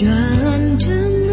转成。